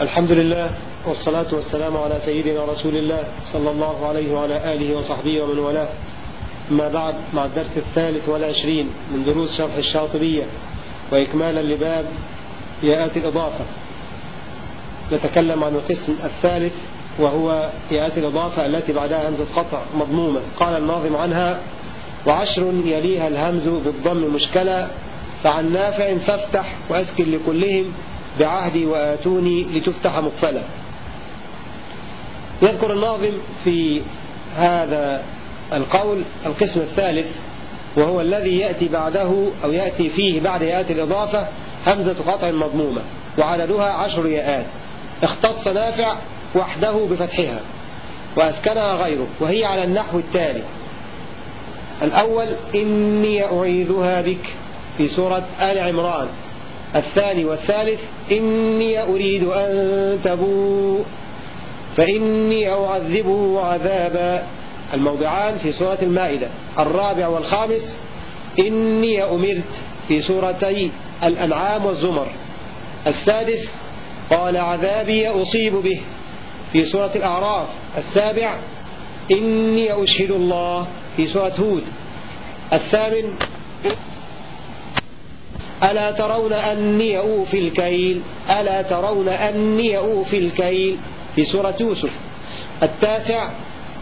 الحمد لله والصلاة والسلام على سيدنا رسول الله صلى الله عليه وعلى آله وصحبه ومن والاه ما بعد مع الدرس الثالث والعشرين من دروس شرح الشاطبية وإكمالا لباب ياءات الإضافة نتكلم عن القسم الثالث وهو ياءات الإضافة التي بعدها همزة قطع مضمومة قال الناظم عنها وعشر يليها الهمز بالضم مشكلة فعن نافع فافتح وأسكن لكلهم بعهدي وآتوني لتفتح مقفلة يذكر الناظم في هذا القول القسم الثالث وهو الذي يأتي بعده أو يأتي فيه بعد ياءات الإضافة همزة قطع مضمومة وعددها عشر ياءات. اختص نافع وحده بفتحها وأسكنها غيره وهي على النحو التالي. الأول إني أعيذها بك في سورة آل عمران. الثاني والثالث إني أريد أن تبوء فإني أعذبه عذابا. الموضعان في سورة المائدة. الرابع والخامس إني أمرت في سورتي الأنعام والزمر. السادس قال عذابي أصيب به. في سورة الأعراف. السابع إني أشهد الله. في سورة هود. الثامن ألا ترون أني أوفي الكيل؟ ألا ترون أني أوفي الكيل؟ في سورة يوسف. التاسع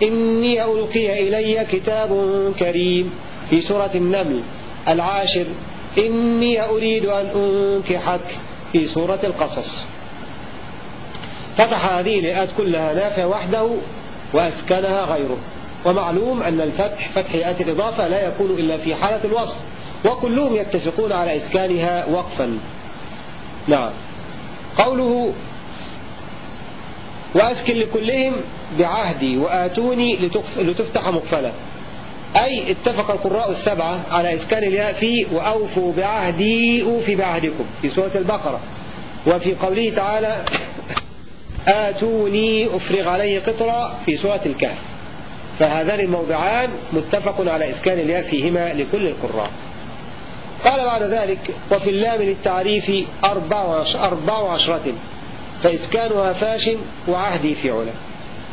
إني ألقي إلي كتاب كريم. في سورة النمل. العاشر إني أريد أن أنكحك. في سورة القصص. فتح هذه الآيات كلها نافع وحده وأسكنها غيره. ومعلوم أن الفتح فتح آيات الإضافة لا يكون إلا في حالة الوصل وكلهم يتفقون على إسكانها وقفا. نعم. قوله وأسكن لكلهم بعهدي وآتوني لتفتح مقفلة. أي اتفق القراء السبعة على إسكان الياء في وأوفوا بعهدي أوفي بعهدكم. في سورة البقرة. وفي قوله تعالى آتوني أفرغ عليه قطرة في سورة الكهف. فهذان الموضعان متفق على إسكان الياء فيهما لكل القراء. قال بعد ذلك وفي اللام للتعريف أربع وعشرة فإسكانها فاش وعهدي في علا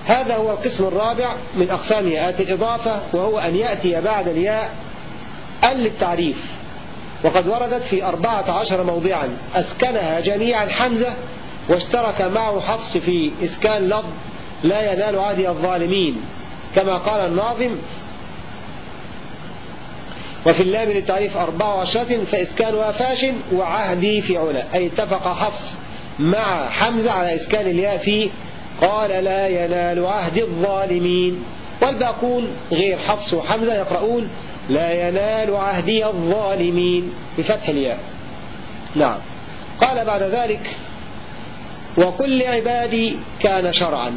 هذا هو القسم الرابع من أقسام ياءات الإضافة وهو أن يأتي بعد الياء ال للتعريف. وقد وردت في أربعة عشر موضعا. أسكنها جميعا حمزة واشترك معه حفص في إسكان لفظ لا ينال عهدي الظالمين. كما قال الناظم وفي اللام للتعريف أربع عشرة فإسكانها فاش وعهدي في علا. أي اتفق حفص مع حمزة على إسكان الياء في قال لا ينال عهد الظالمين. والباقون غير حفص وحمزة يقرؤون لا ينال عهدي الظالمين بفتح الياء. نعم. قال بعد ذلك وكل عبادي كان شرعا.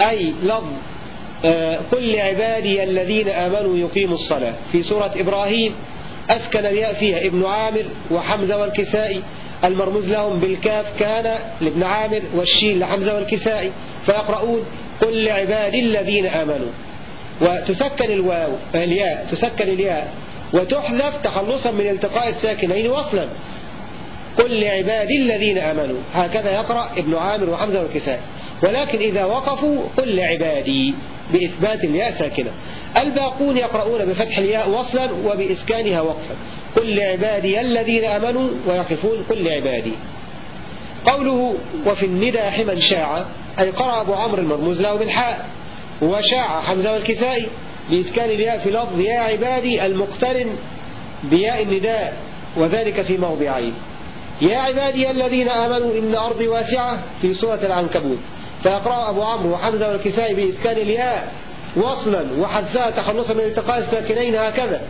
أي لفظ قل لعبادي الذين آمنوا يقيموا الصلاة. في سورة إبراهيم أسكن الياء فيها ابن عامر وحمزة والكسائي. المرموز لهم بالكاف كان لابن عامر والشين لحمزة والكسائي. فيقرؤون قل لعبادي الذين آمنوا. وتسكن الواو الياء تسكن الياء. وتحذف تخلصا من التقاء الساكنين وصلا. قل لعبادي الذين آمنوا. هكذا يقرأ ابن عامر وحمزة والكسائي. ولكن إذا وقفوا قل لعبادي. بإثبات الياء ساكنة. الباقون يقرؤون بفتح الياء وصلا وبإسكانها وقفا. قل لعبادي الذين أمنوا ويقفون قل لعبادي. قوله وفي الندى حما شاع أي قرأ أبو عمرو المرموز له بالحاء. وشاع حمزة والكسائي بإسكان الياء في لفظ يا عبادي المقترن بياء النداء وذلك في موضعين. يا عبادي الذين آمنوا إن أرضي واسعة في سورة العنكبوت. فيقرأ أبو عمرو وحمزة والكسائي بإسكان الياء وصلا وحذفها تخلصا من التقاء الساكنين هكذا.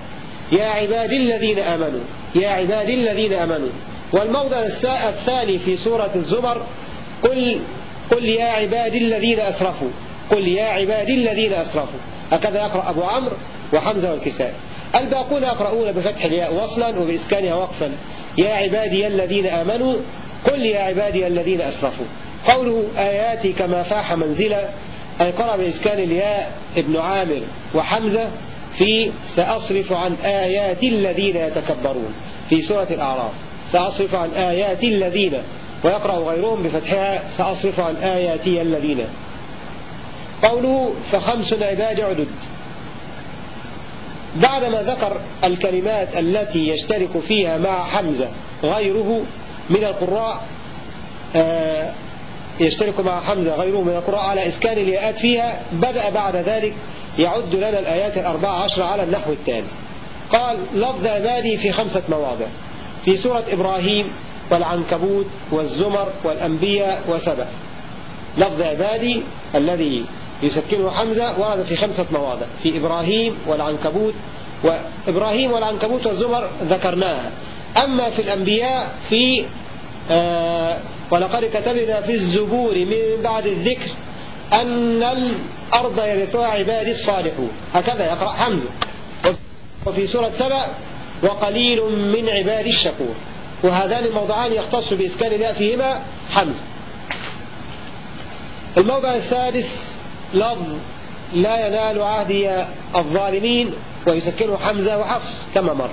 يا عبادي الذين أمنوا يا عبادي الذين أمنوا. والموضع الثاني في سورة الزمر قل قل يا عبادي الذين أسرفوا قل يا عبادي الذين أسرفوا. هكذا يقرأ أبو عمرو وحمزة والكسائي. الباقون يقرؤون بفتح الياء وصلا وبإسكانها وقفا. يا عبادي الذين آمنوا قل يا عبادي الذين أسرفوا. قوله آياتي كما فاح منزلا أي قرأ بإسكان الياء ابن عامر وحمزة في سأصرف عن آيات الذين يتكبرون في سورة الأعراف. سأصرف عن آيات الذين ويقرأ غيرهم بفتحها سأصرف عن آياتي الذين. قوله فخمس عباد عدد. بعدما ذكر الكلمات التي يشترك فيها مع حمزة غيره من القراء آه، يشترك مع حمزة غيره من القراء على إسكان الياءات فيها بدأ بعد ذلك يعد لنا الآيات الأربعة عشر على النحو التالي. قال لفظ عبادي في خمسة مواضع في سورة إبراهيم والعنكبوت والزمر والأنبياء وسبأ لفظ عبادي الذي يسكنه حمزة ورد في خمسة مواضع في إبراهيم والعنكبوت وإبراهيم والعنكبوت والزمر ذكرناها. أما في الأنبياء في آه ولقد كتبنا في الزبور من بعد الذكر أن الأرض يرثها عبادي الصالحون. هكذا يقرأ حمزة. وفي سورة سبأ وقليل من عبادي الشكور. وهذان الموضعان يختص بإسكان الياء فيهما حمزة. الموضع السادس لفظ لا ينال عهدي الظالمين ويسكنه حمزة وحفص كما مر.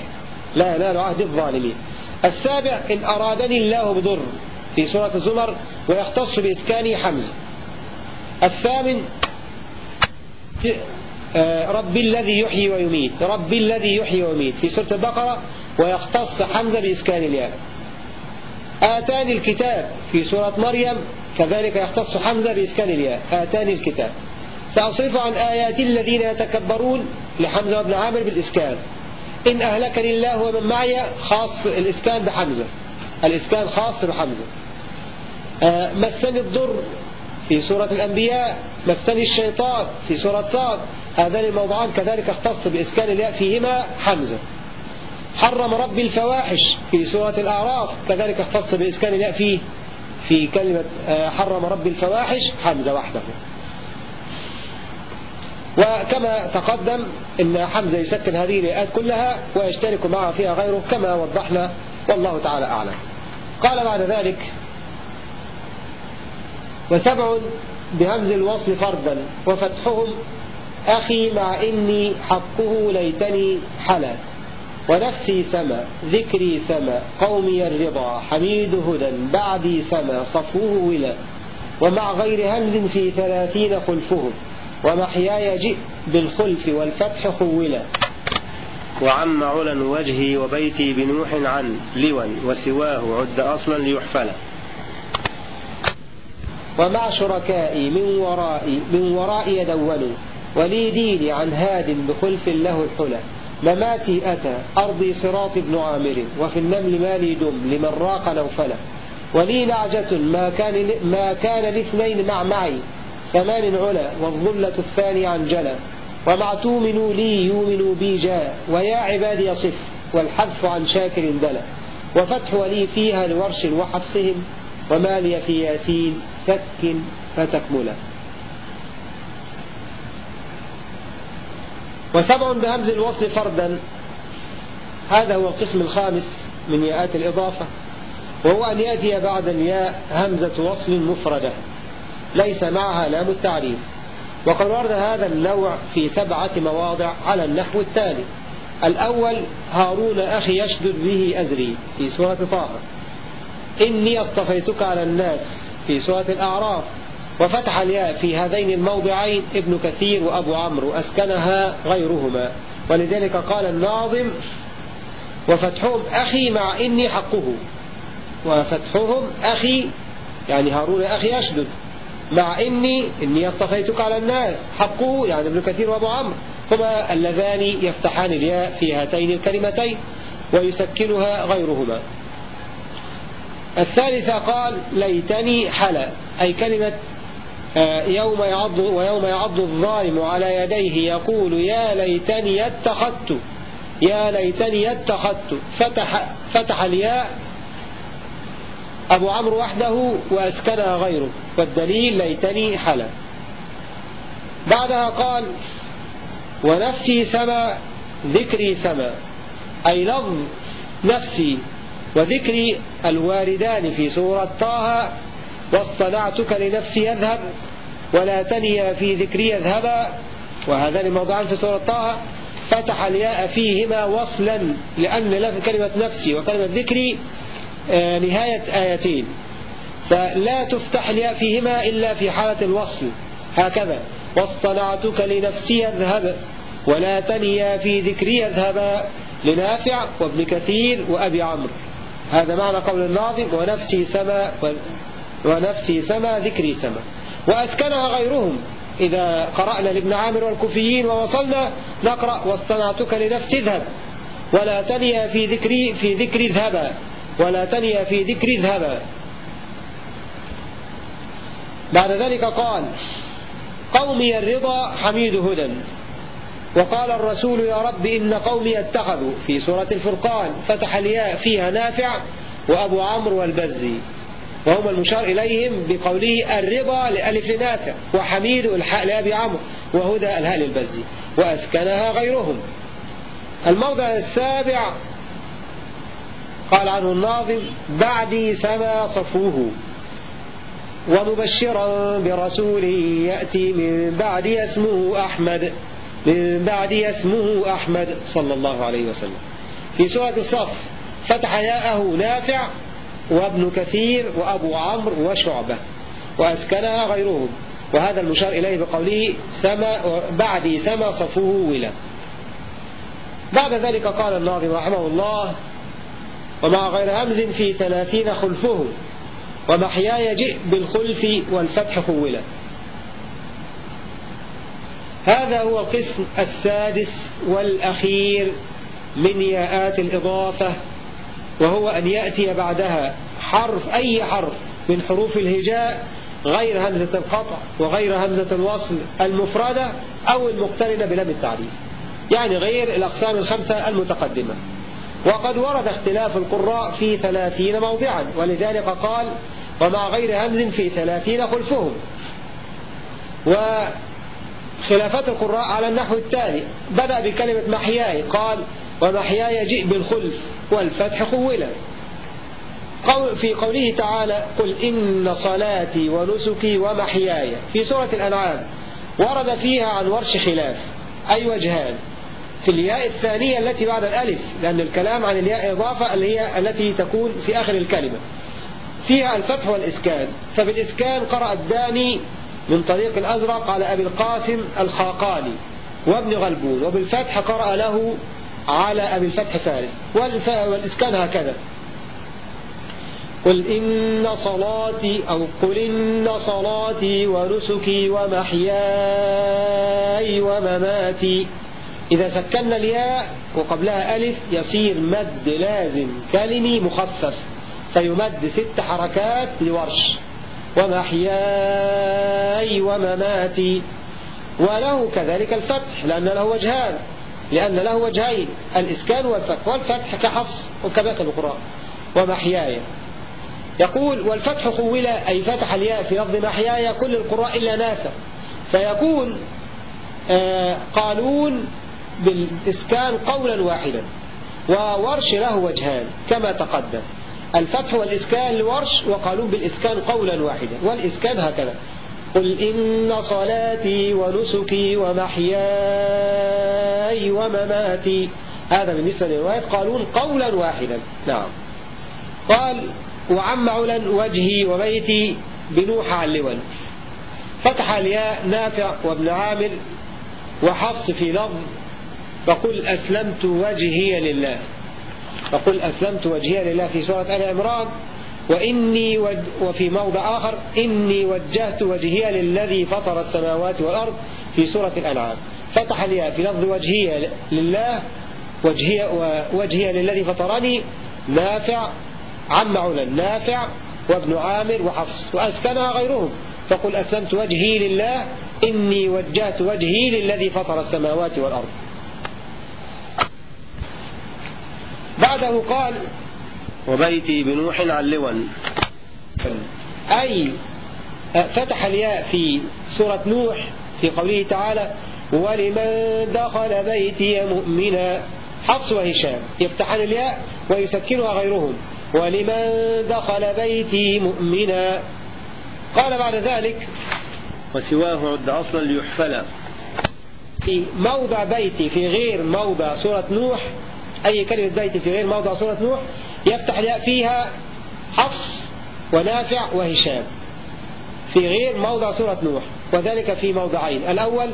لا ينال عهد الظالمين. السابع إن أرادني الله بضر. في سورة الزمر ويختص بإسكان حمزة الثامن آه، رب الذي يحيي ويميت. رب الذي يحيي ويميت. في سورة البقرة ويختص حمزة بإسكان الياء. آتاني الكتاب في سورة مريم كذلك يختص حمزة بإسكان الياء. آتاني الكتاب. سأصرف عن آيات الذين يتكبرون لحمزة وابن عامر بالإسكان. إن أهلكني الله ومن معي خاص الإسكان بحمزة. الإسكان خاص بحمزة. آه، مسني الضر في سورة الأنبياء مسني الشيطان في سورة صاد. هذان الموضوعان كذلك اختص بإسكان الياء فيهما حمزة. حرم ربي الفواحش في سورة الأعراف كذلك اختص بإسكان الياء فيه في كلمة آه، حرم ربي الفواحش حمزة وحده. وكما تقدم إن حمزة يسكن هذه الآيات كلها ويشترك معها فيها غيره كما وضحنا والله تعالى أعلم. قال بعد ذلك وسبع بهمز الوصل فردا وفتحهم أخي مع إني حقه ليتني حلا ونفسي سما ذكري سما قومي الرضا حميد هدى بعدي سما صفوه ولا ومع غير همز في ثلاثين خلفهم ومحياي جئ بالخلف والفتح خولا. وعم علا وجهي وبيتي بنوح عن لوا وسواه عد أصلا ليحفلا ومع شركائي من ورائي من ورائي يدونوا ولي ديني عن هاد بخلف له الحلى. مماتي أتى أرضي صراط بن عامر وفي النمل مالي دم لمن راق نوفلا ولي نعجة ما كان ما كان لاثنين مع معي ثمان علا والظلة الثاني عن جلا. ومع تؤمنوا لي يؤمنوا بي جاء. ويا عبادي يصف والحذف عن شاكر دلا وفتح ولي فيها لورش وحفصهم وما لي في ياسين سك فتكملا وسبع بهمز الوصل فردا. هذا هو القسم الخامس من ياءات الإضافة. وهو أن يأتي بعد الياء همزة وصل مفردة. ليس معها لام التعريف. وقد ورد هذا النوع في سبعة مواضع على النحو التالي. الأول هارون أخي يشدد به أزري في سورة طه. إني اصطفيتك على الناس في سورة الأعراف. وفتح الياء في هذين الموضعين ابن كثير وأبو عمرو أسكنها غيرهما. ولذلك قال الناظم وفتحهم أخي مع إني حقه. وفتحهم أخي يعني هارون أخي أشدد مع إني إني اصطفيتك على الناس. حقه يعني ابن كثير وأبو عمرو. هما اللذان يفتحان الياء في هاتين الكلمتين ويسكنها غيرهما. الثالثة قال ليتني حلا. أي كلمة آه، يوم يعض ويوم يعض الظالم على يديه يقول يا ليتني اتخذت. يا ليتني اتخذت. فتح فتح الياء أبو عمرو وحده وأسكنها غيره. والدليل ليتني حلا بعدها قال ونفسي سما ذكري سما. أي لفظ نفسي وذكري الواردان في سورة طه واصطنعتك لنفسي يذهب ولا تنيا في ذكري يذهبا وهذان الموضعان في سورة طه. فتح الياء فيهما وصلا لأن كلمة نفسي وكلمة ذكري آه، نهاية آيتين. فلا تفتح فيهما إلا في حالة الوصل. هكذا. واصطنعتك لنفسي أذهب ولا تنيا في ذكري اذهبا لنافع وابن كثير وأبي عمرو. هذا معنى قول الناظم ونفسي سما ونفسي سما ذكري سما. وأسكنها غيرهم. إذا قرأنا لابن عامر والكوفيين ووصلنا نقرأ واصطنعتك لنفسي اذهب. ولا تنيا في ذكري في ذكر اذهبا ولا تنيا في ذكر اذهبا بعد ذلك قال قومي الرضا حميد هدى. وقال الرسول يا رب إن قومي اتخذوا. في سورة الفرقان فتح الياء فيها نافع وأبو عمرو والبزي. وهم المشار إليهم بقوله الرضا لألف لنافع وحميد الحاء لأبي عمرو وهدى الهاء للبزي وأسكنها غيرهم. الموضع السابع قال عنه الناظم بعدي سما صفوه. ومبشرا برسول يأتي من بعد اسمه أحمد من بعد اسمه أحمد صلى الله عليه وسلم. في سورة الصف فتح ياءه نافع وابن كثير وأبو عمرو وشعبة وأسكنها غيرهم. وهذا المشار إليه بقوله سما بعد سما صفوه ولا بعد ذلك قال الناظم رحمه الله ومع غير همز في ثلاثين خلفه ومحياي جئ بالخلف والفتح خولا. هذا هو القسم السادس والأخير من ياءات الإضافة وهو أن يأتي بعدها حرف أي حرف من حروف الهجاء غير همزة القطع وغير همزة الوصل المفردة أو المقترنة بلم التعريف. يعني غير الأقسام الخمسة المتقدمة. وقد ورد اختلاف القراء في ثلاثين موضعا ولذلك قال ومع غير همز في ثلاثين خلفهم. وخلافات القراء على النحو التالي بدأ بكلمة محياي قال ومحياي جئ بالخلف والفتح خولا. في قوله تعالى قل إن صلاتي ونسكي ومحياي في سورة الأنعام ورد فيها عن ورش خلاف أي وجهان في الياء الثانية التي بعد الألف لأن الكلام عن الياء إضافة اللي هي التي تكون في آخر الكلمة. فيها الفتح والإسكان. فبالإسكان قرأ الداني من طريق الأزرق على أبي القاسم الخاقاني وابن غلبون وبالفتح قرأ له على أبي الفتح فارس. والإسكان هكذا. قل إن صلاتي أو قل إن صلاتي ونسكي ومحياي ومماتي إذا سكنا الياء وقبلها ألف يصير مد لازم كلمي مخفف فيمد ست حركات لورش. ومحياي ومماتي وله كذلك الفتح لأن له وجهان لأن له وجهين الإسكان والفتح والفتح كحفص وكباقي القراء. ومحياي يقول والفتح خول أي فتح الياء في لفظ محياي كل القراء إلا نافع. فيكون آه قالون بالإسكان قولا واحدا وورش له وجهان كما تقدم. الفتح والإسكان لورش وقالون بالإسكان قولا واحدا والإسكان هكذا قل إن صلاتي ونسكي ومحياي ومماتي. هذا بالنسبة للروايات قالون قولا واحدا. نعم. قال وعم علا وجهي وبيتي بنوح علوا فتح الياء نافع وابن عامر وحفص في لفظ فقل أسلمت وجهي لله. فقل أسلمت وجهي لله في سورة آل عمران. وإني وفي موضع آخر إني وجهت وجهي للذي فطر السماوات والأرض في سورة الأنعام. فتح الياء في لفظ وجهي لله وجهي, وجهي للذي فطرني نافع عم علا نافع وابن عامر وحفص وأسكنها غيرهم. فقل أسلمت وجهي لله إني وجهت وجهي للذي فطر السماوات والأرض. بعده قال وبيتي بنوح علوا أي فتح الياء في سورة نوح في قوله تعالى ولمن دخل بيتي مؤمنا. حفص وهشام. يفتحان الياء ويسكنها غيرهم. ولمن دخل بيتي مؤمنا. قال بعد ذلك وسواه عد أصلا ليحفل في موضع بيتي في غير موضع سورة نوح أي كلمة بيت في غير موضع سورة نوح يفتح الياء فيها حفص ونافع وهشام. في غير موضع سورة نوح وذلك في موضعين. الأول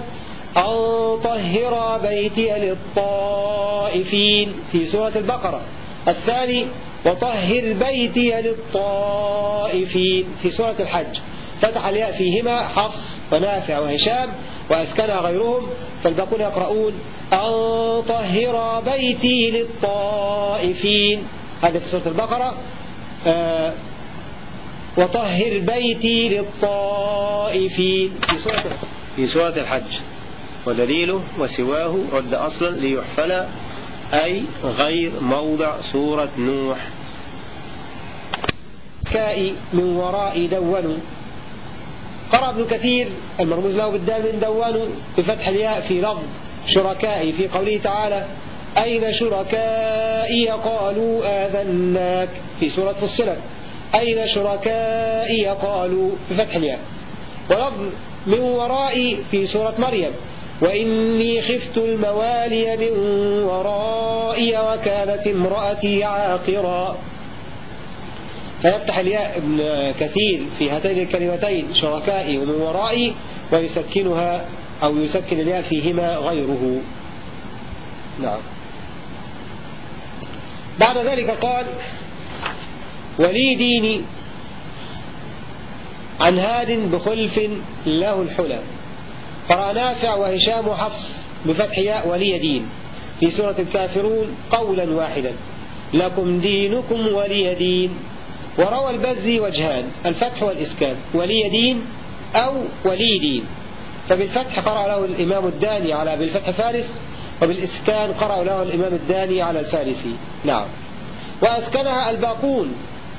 أن طهر بيتي للطائفين في سورة البقرة. الثاني وطهر بيتي للطائفين في سورة الحج. فتح الياء فيهما حفص ونافع وهشام وأسكنها غيرهم. فالباقون يقرؤون أن طهر بيتي للطائفين. هذا في سورة البقرة. آه وطهر بيتي للطائفين. في سورة في سورة الحج. ودليله وسواه رد أصلا ليحفل أي غير موضع سورة نوح. كاء من وراء دون. قرأ ابن كثير المرموز له بالدال من دون بفتح الياء في لفظ. شركائي في قوله تعالى أين شركائي قالوا آذناك في سورة فصلت أين شركائي قالوا بفتح الياء ولفظ من ورائي في سورة مريم وإني خفت الموالي من ورائي وكانت امرأتي عاقرا فيفتح الياء ابن كثير في هاتين الكلمتين شركائي ومن ورائي ويسكنها أو يسكن الياء فيهما غيره. نعم. بعد ذلك قال ولي ديني عن هاد بخلف له الحلى. قرأ نافع وهشام وحفص بفتح ياء ولي دين في سورة الكافرون قولا واحدا. لكم دينكم ولي دين. وروى البزي وجهان الفتح والإسكان ولي دين أو ولي دين. فبالفتح قرأ له الإمام الداني على بالفتح فارس وبالإسكان قرأ له الإمام الداني على الفارسي. نعم. وأسكنها الباقون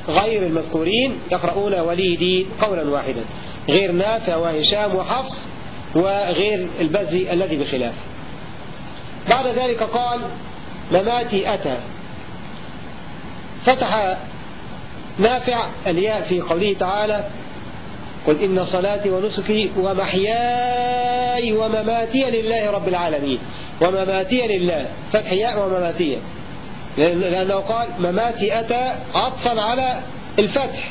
غير المذكورين يقرؤون ولي دين قولا واحدا. غير نافع وهشام وحفص وغير البزي الذي بخلاف. بعد ذلك قال مماتي أتى. فتح نافع الياء في قوله تعالى قل إن صلاتي ونسكي ومحياي ومماتي لله رب العالمين. ومماتي لله. فتح ياء ومماتي. لأنه قال مماتي أتى عطفا على الفتح.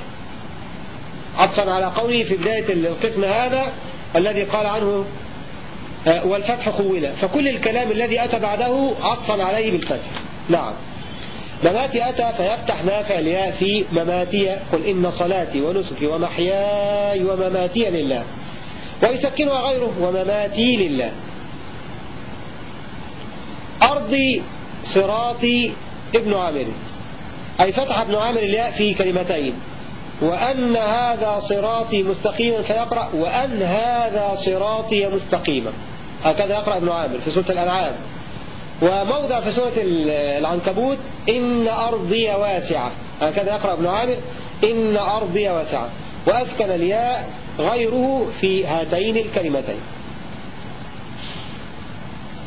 عطفا على قوله في بداية القسم هذا الذي قال عنه آه، والفتح خوله فكل الكلام الذي أتى بعده عطفا عليه بالفتح. نعم. مماتي أتى فيفتح نافع الياء في مماتي قل إن صلاتي ونسكي ومحياي ومماتي لله ويسكنها غيره ومماتي لله أرضي صراطي ابن عامر. أي فتح ابن عامر الياء في كلمتين. وأن هذا صراطي مستقيما فيقرأ وأن هذا صراطي مستقيما. هكذا يقرأ ابن عامر في سورة الأنعام. وموضع في سورة العنكبوت إن أرضي واسعة. هكذا يقرأ ابن عامر إن أرضي واسعة. وأسكن الياء غيره في هاتين الكلمتين.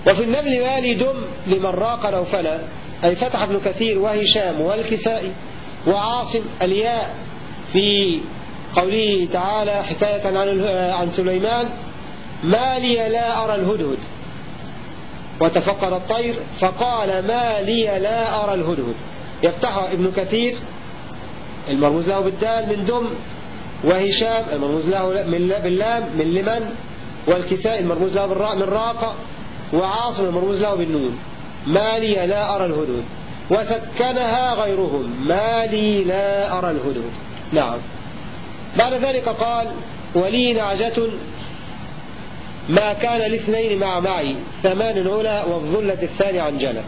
وفي النبل والي دم لمن راق نوفلا أي فتح ابن كثير وهشام والكسائي وعاصم الياء في قوله تعالى حكاية عن عن سليمان ما لي لا أرى الهدهد. وتفقد الطير فقال ما لي لا أرى الهدهد. يفتحها ابن كثير المرموز له بالدال من دم وهشام المرموز له باللام من لمن والكساء المرموز له بالراء من راقة وعاصم المرموز له بالنون. ما لي لا أرى الهدهد. وسكنها غيرهم. ما لي لا أرى الهدهد. نعم. بعد ذلك قال ولي نعجة ما كان الاثنين مع معي ثمان علا والظلة الثاني عن جنة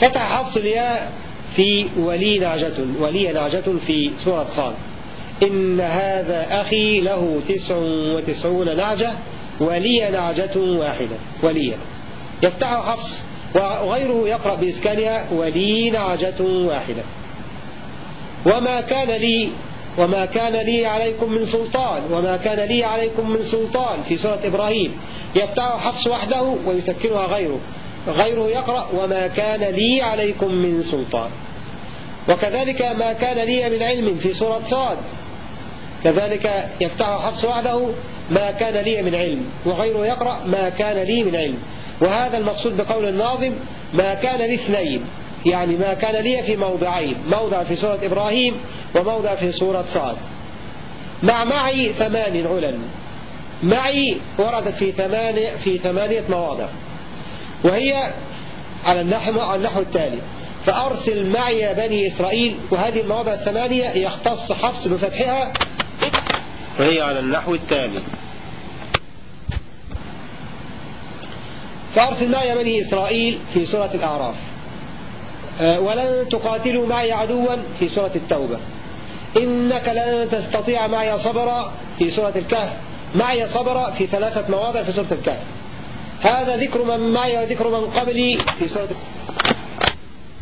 فتح حفص الياء في ولي نعجة ولي نعجة في سورة صاد. إن هذا أخي له تسع وتسعون نعجة ولي نعجة واحدة ولي يفتح حفص وغيره يقرأ بإسكانها ولي نعجة واحدة. وما كان لي وما كان لي عليكم من سلطان وما كان لي عليكم من سلطان في سورة إبراهيم. يفتح حفص وحده ويسكنها غيره. غيره يقرأ وما كان لي عليكم من سلطان. وكذلك ما كان لي من علم في سورة صاد. كذلك يفتح حفص وحده ما كان لي من علم وغيره يقرأ ما كان لي من علم. وهذا المقصود بقول الناظم ما كان لاثنين يعني ما كان لي في موضعين موضع في سورة إبراهيم وموضع في سورة صاد. مع معي ثمان علل. معي وردت في ثمانية, في ثمانية مواضع. وهي على النحو, على النحو التالي. فأرسل معي بني إسرائيل وهذه المواضع الثمانية يختص حفص بفتحها. وهي على النحو التالي. فأرسل معي بني إسرائيل في سورة الأعراف. ولن تقاتلوا معي عدوا في سورة التوبة. إنك لن تستطيع معي صبرا في سورة الكهف. معي صبرا في ثلاثة مواضع في سورة الكهف. هذا ذكر من معي وذكر من قبلي في سورة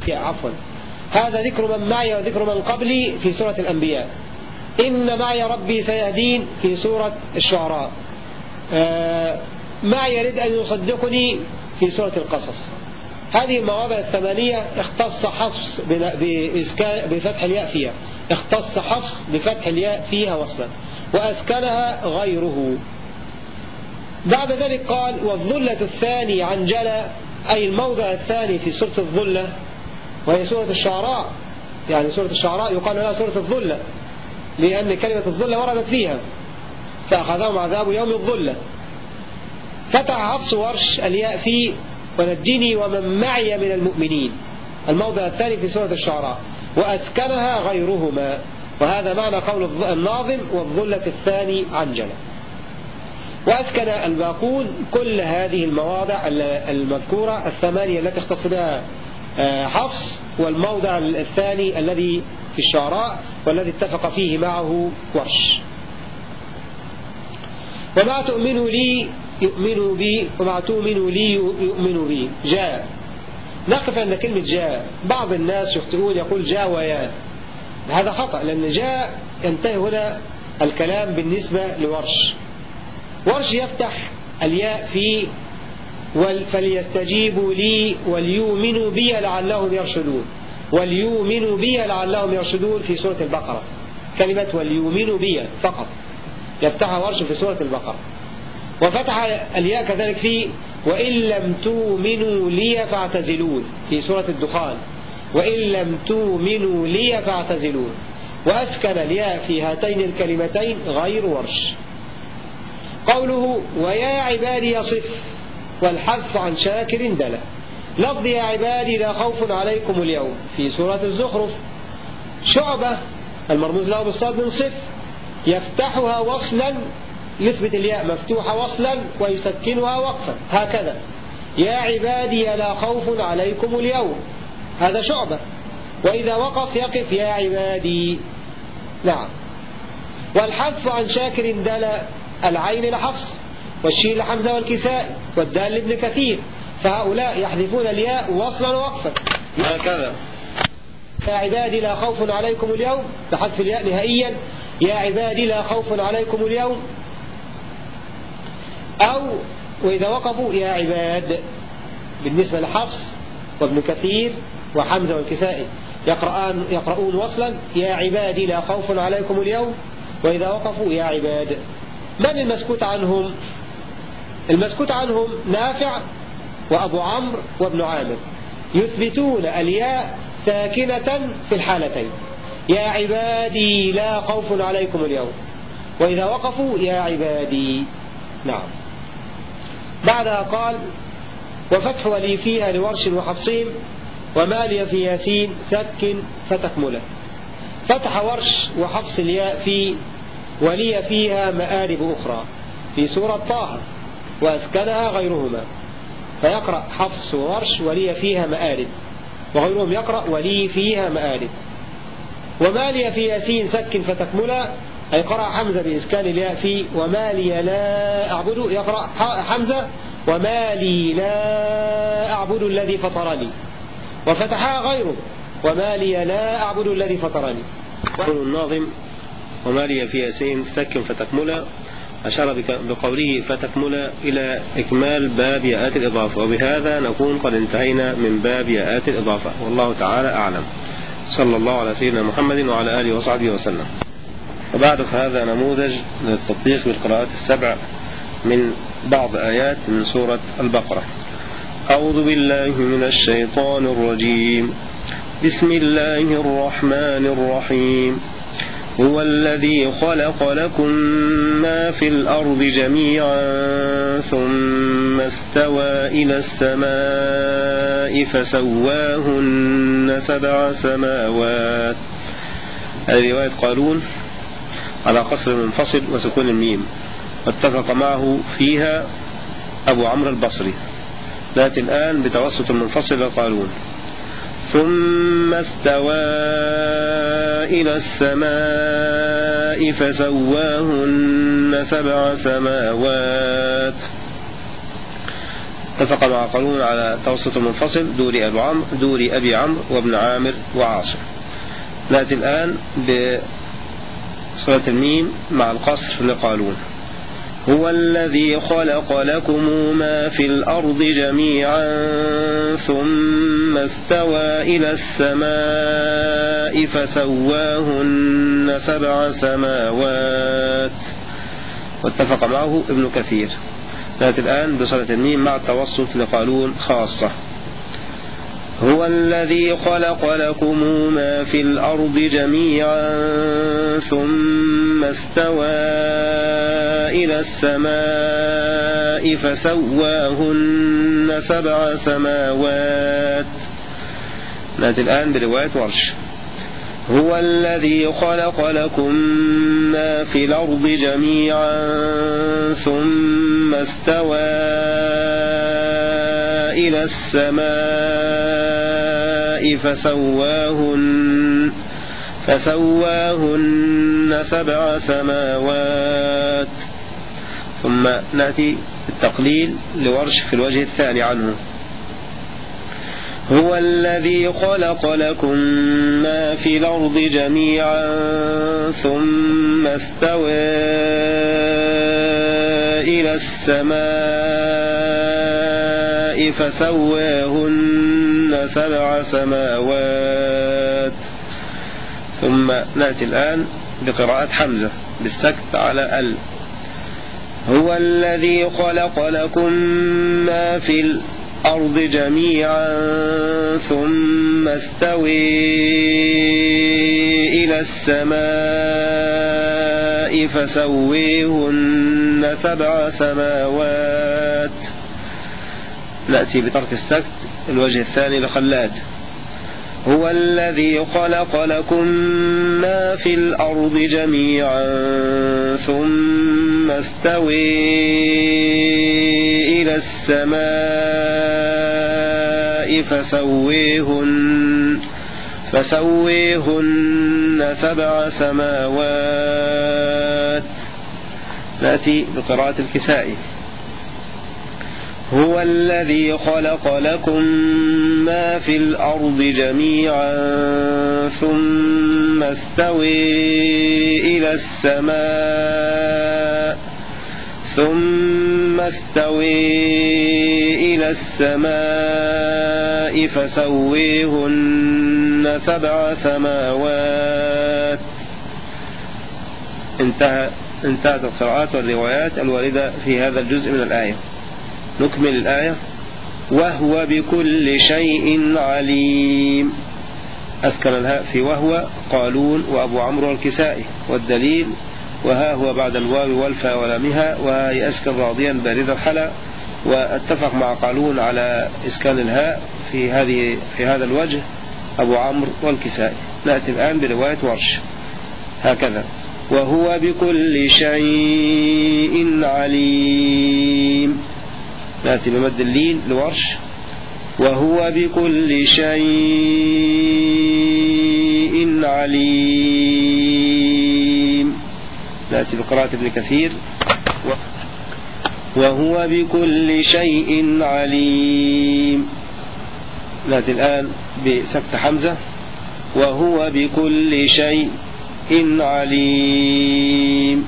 عفوا. هذا ذكر من معي وذكر من قبلي في سورة الأنبياء. إن معي ربي سيهدين في سورة الشعراء. آه، معي يريد أن يصدقني في سورة القصص. هذه المواضع الثمانية اختص حفص بفتح الياء فيها. اختص حفص بفتح الياء فيها وصلا. وأسكنها غيره. بعد ذلك قال والظلة الثاني عن جلى أي الموضع الثاني في سورة الظلة وهي سورة الشعراء. يعني سورة الشعراء يقال لها سورة الظلة لأن كلمة الظلة وردت فيها. فأخذهم عذاب يوم الظلة. فتح حفص ورش الياء في ونجني ومن معي من المؤمنين. الموضع الثاني في سورة الشعراء. وأسكنها غيرهما. وهذا معنى قول الناظم والظلة الثاني عنجلة. وأسكن الباقون كل هذه المواضع المذكورة. الثمانية التي اختص بها آه، حفص. والموضع الثاني الذي في الشعراء والذي اتفق فيه معه ورش. ومع تؤمنوا لي يؤمنوا بي ومع تؤمنوا لي يؤمنوا بي. جا. نقف عند كلمة جاء. بعض الناس يخطئون يقول جاء ويا. هذا خطأ لأن جاء ينتهي هنا الكلام بالنسبة لورش. ورش يفتح الياء في فليستجيبوا لي وليؤمنوا بي لعلهم يرشدون. وليؤمنوا بي لعلهم يرشدون في سورة البقرة. كلمة وليؤمنوا بي فقط. يفتحها ورش في سورة البقرة. وفتح الياء كذلك في وإن لم تؤمنوا لي فاعتزلون في سورة الدخان. وإن لم تؤمنوا لي فاعتزلون. وأسكن الياء في هاتين الكلمتين غير ورش. قوله ويا عبادي يصف والحذف عن شاكر دلا. لفظ يا عبادي لا خوف عليكم اليوم في سورة الزخرف. شعبة المرموز له بالصاد من صف يفتحها وصلا يثبت الياء مفتوحة وصلا ويسكنها وقفا. هكذا. يا عبادي لا خوف عليكم اليوم. هذا شعبة. وإذا وقف يقف يا عبادي. نعم. والحذف عن شاكر دل العين لحفص والشين لحمزة والكساء والدال لابن كثير. فهؤلاء يحذفون الياء وصلا ووقفا. هكذا. يا عبادي لا خوف عليكم اليوم. بحذف الياء نهائيا. يا عبادي لا خوف عليكم اليوم. أو وإذا وقفوا يا عباد بالنسبة لحفص وابن كثير وحمزة والكسائي يقرآن يقرؤون وصلا يا عبادي لا خوف عليكم اليوم. وإذا وقفوا يا عباد من المسكوت عنهم؟ المسكوت عنهم نافع وأبو عمرو وابن عامر. يثبتون الياء ساكنة في الحالتين. يا عبادي لا خوف عليكم اليوم. وإذا وقفوا يا عبادي نعم. بعدها قال وفتح ولي فيها لورش وحفصين ومالي في ياسين سك فتكملة. فتح ورش وحفص الياء في ولي فيها مآرب أخرى. في سورة طه وأسكنها غيرهما. فيقرأ حفص ورش ولي فيها مآرب وغيرهم يقرأ ولي فيها مآرب. ومالي في ياسين سك فتكملا أي قرأ حمزة بإسكان الياء في وما لي لا أعبد يقرأ حمزة وما لي لا أعبد الذي فطرني. وفتحها غيره وما لي لا أعبد الذي فطرني. يقول الناظم وما لي في ياسين سك فتكملا أشار بقوله فتكمل إلى إكمال باب ياءات الإضافة. وبهذا نكون قد انتهينا من باب ياءات الإضافة. والله تعالى أعلم. صلى الله على سيدنا محمد وعلى آله وصحبه وسلم. وبعد هذا نموذج للتطبيق بالقراءات السبع من بعض آيات من سورة البقرة. أعوذ بالله من الشيطان الرجيم. بسم الله الرحمن الرحيم. هو الذي خلق لكم ما في الأرض جميعا ثم استوى إلى السماء فسواهن سبع سماوات. هذه رواية قالون على قصر منفصل وسكون الميم. واتفق معه فيها أبو عمرو البصري. نأتي الآن بتوسط المنفصل قالون ثم استوى إلى السماء فسواهن سبع سماوات. اتفق مع قانون على توسط المنفصل دوري أبو عمرو دوري أبي عمرو وابن عامر وعاصم. نأتي الآن بصلة الميم مع القصر لقالون هو الذي خلق لكم ما في الأرض جميعا ثم استوى إلى السماء فسواهن سبع سماوات. واتفق معه ابن كثير. نأتي الآن بصلة الميم مع التوسط لقالون خاصة. هو الذي خلق لكم ما في الأرض جميعا ثم استوى إلى السماء فسواهن سبع سماوات. نأتي الآن برواية ورش. هو الذي خلق لكم ما في الأرض جميعا ثم استوى إلى السماء فسواهن فسواهن سبع سماوات. ثم نأتي التقليل لورش في الوجه الثاني عنه. هو الذي خلق لكم ما في الأرض جميعا ثم استوى إلى السماء. فسواهن سبع سماوات. ثم نأتي الآن بقراءة حمزة بالسكت على ال. هو الذي خلق لكم ما في الأرض جميعا ثم استوي إلى السماء فسويهن سبع سماوات. نأتي بترك السكت الوجه الثاني لخلاد. هو الذي خلق لكم ما في الأرض جميعا ثم استوي إلى السماء فسويهن فسويهن سبع سماوات. نأتي بقراءة الكسائي. هو الذي خلق لكم ما في الأرض جميعا ثم استوي إلى السماء ثم استوي إلى السماء فسويهن سبع سماوات. انتهى انتهت القراءات والروايات الواردة في هذا الجزء من الآية. نكمل الآية. وهو بكل شيء عليم. أسكن الهاء في وهو قالون وأبو عمرو الكسائي. والدليل وها هو بعد الواو والفاء ولامها. وهي أسكن راضيا بارد الحلا. واتفق مع قالون على إسكان الهاء في هذه في هذا الوجه أبو عمرو والكسائي. نأتي الآن برواية ورش. هكذا. وهو بكل شيء عليم. نأتي بمد اللين لورش وهو بكل شيء عليم. نأتي بقراءة ابن كثير. وهو بكل شيء عليم. نأتي الآن بسكت حمزة. وهو بكل شيء عليم.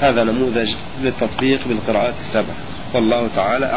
هذا نموذج للتطبيق بالقراءات السبع والله تعالى أعلم.